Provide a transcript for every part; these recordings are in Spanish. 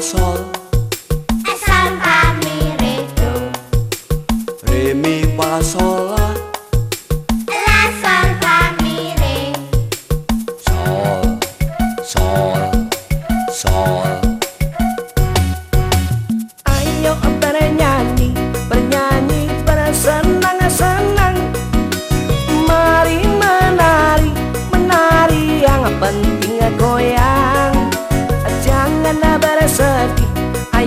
al sol. El samba mi re do. Re mi fa sol. besar. A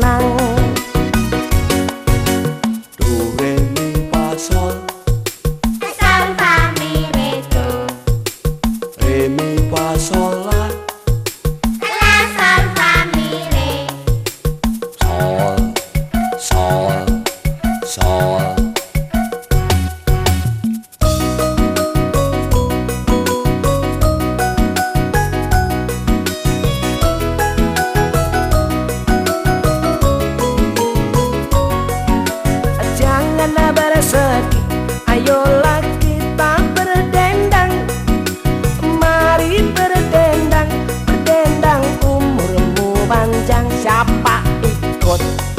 浪我。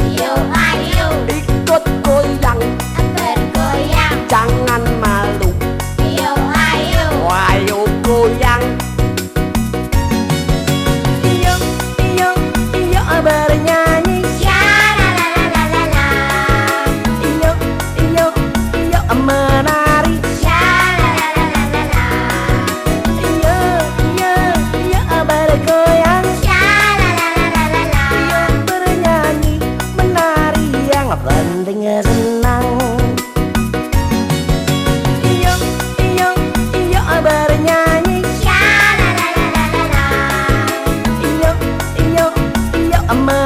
aman